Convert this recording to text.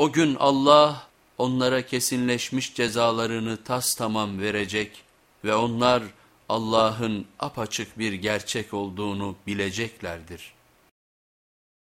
O gün Allah onlara kesinleşmiş cezalarını tas tamam verecek ve onlar Allah'ın apaçık bir gerçek olduğunu bileceklerdir.''